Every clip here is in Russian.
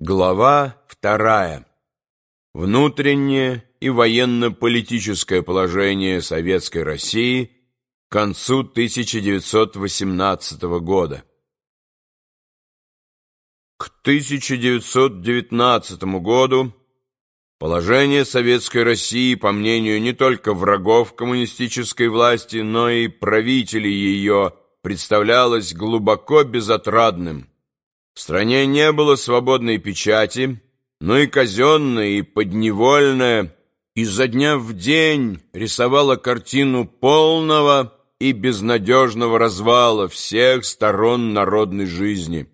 Глава вторая. Внутреннее и военно-политическое положение Советской России к концу 1918 года. К 1919 году положение Советской России, по мнению не только врагов коммунистической власти, но и правителей ее, представлялось глубоко безотрадным. В стране не было свободной печати, но и казенная, и подневольная изо дня в день рисовала картину полного и безнадежного развала всех сторон народной жизни.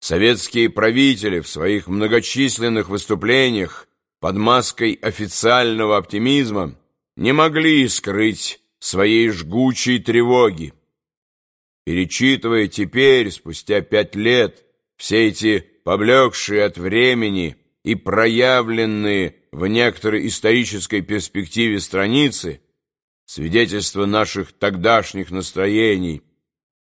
Советские правители в своих многочисленных выступлениях под маской официального оптимизма не могли скрыть своей жгучей тревоги. Перечитывая теперь, спустя пять лет, все эти поблекшие от времени и проявленные в некоторой исторической перспективе страницы свидетельство наших тогдашних настроений.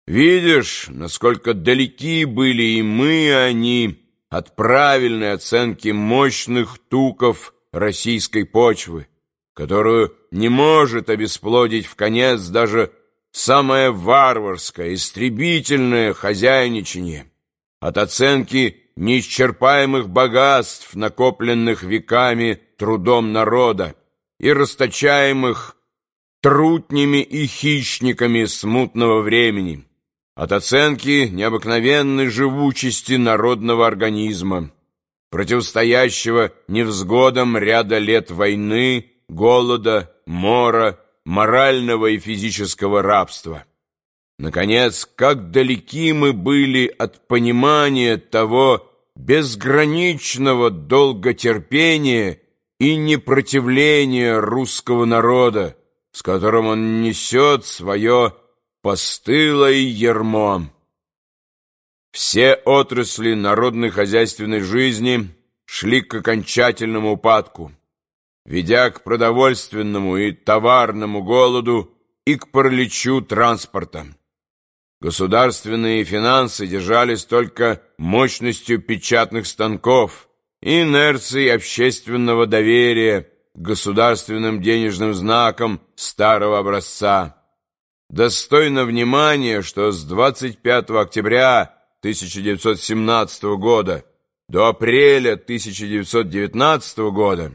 Видишь, насколько далеки были и мы, и они от правильной оценки мощных туков российской почвы, которую не может обесплодить в конец даже самое варварское, истребительное хозяйничание от оценки неисчерпаемых богатств, накопленных веками трудом народа и расточаемых трутнями и хищниками смутного времени, от оценки необыкновенной живучести народного организма, противостоящего невзгодам ряда лет войны, голода, мора, морального и физического рабства. Наконец, как далеки мы были от понимания того безграничного долготерпения и непротивления русского народа, с которым он несет свое постылое ермо. Все отрасли народной хозяйственной жизни шли к окончательному упадку, ведя к продовольственному и товарному голоду и к параличу транспорта. Государственные финансы держались только мощностью печатных станков инерцией общественного доверия государственным денежным знакам старого образца. Достойно внимания, что с 25 октября 1917 года до апреля 1919 года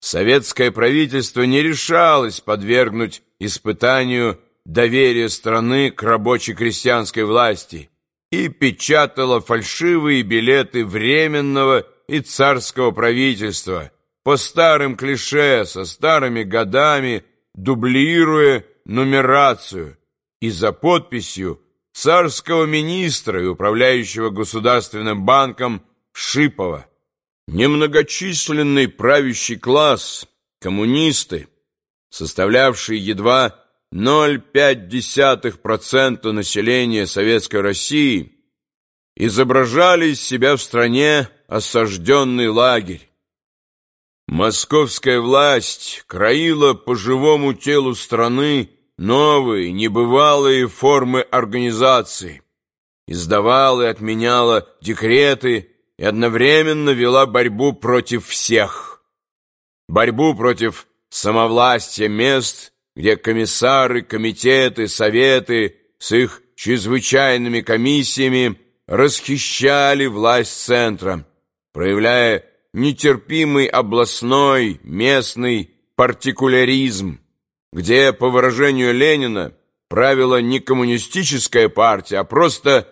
советское правительство не решалось подвергнуть испытанию доверие страны к рабоче-крестьянской власти и печатала фальшивые билеты Временного и царского правительства по старым клише со старыми годами, дублируя нумерацию и за подписью царского министра и управляющего государственным банком Шипова. Немногочисленный правящий класс, коммунисты, составлявший едва 0,5% населения Советской России изображали из себя в стране осажденный лагерь. Московская власть краила по живому телу страны новые, небывалые формы организации, издавала и отменяла декреты и одновременно вела борьбу против всех. Борьбу против самовластия мест где комиссары, комитеты, советы с их чрезвычайными комиссиями расхищали власть центра, проявляя нетерпимый областной, местный партикуляризм, где, по выражению Ленина, правила не коммунистическая партия, а просто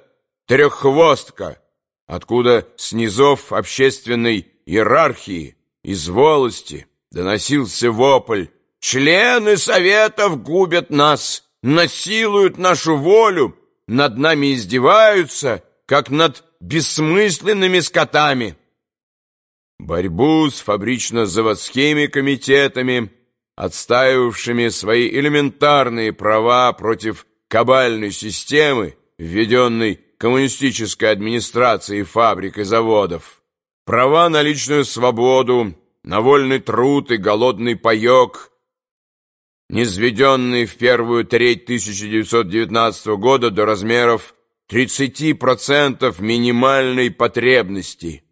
треххвостка, откуда снизов общественной иерархии, из волости доносился вопль Члены советов губят нас, насилуют нашу волю, над нами издеваются, как над бессмысленными скотами. Борьбу с фабрично-заводскими комитетами, отстаивавшими свои элементарные права против кабальной системы, введенной коммунистической администрацией фабрик и заводов, права на личную свободу, на вольный труд и голодный паек – низведенный в первую треть 1919 года до размеров 30% минимальной потребности –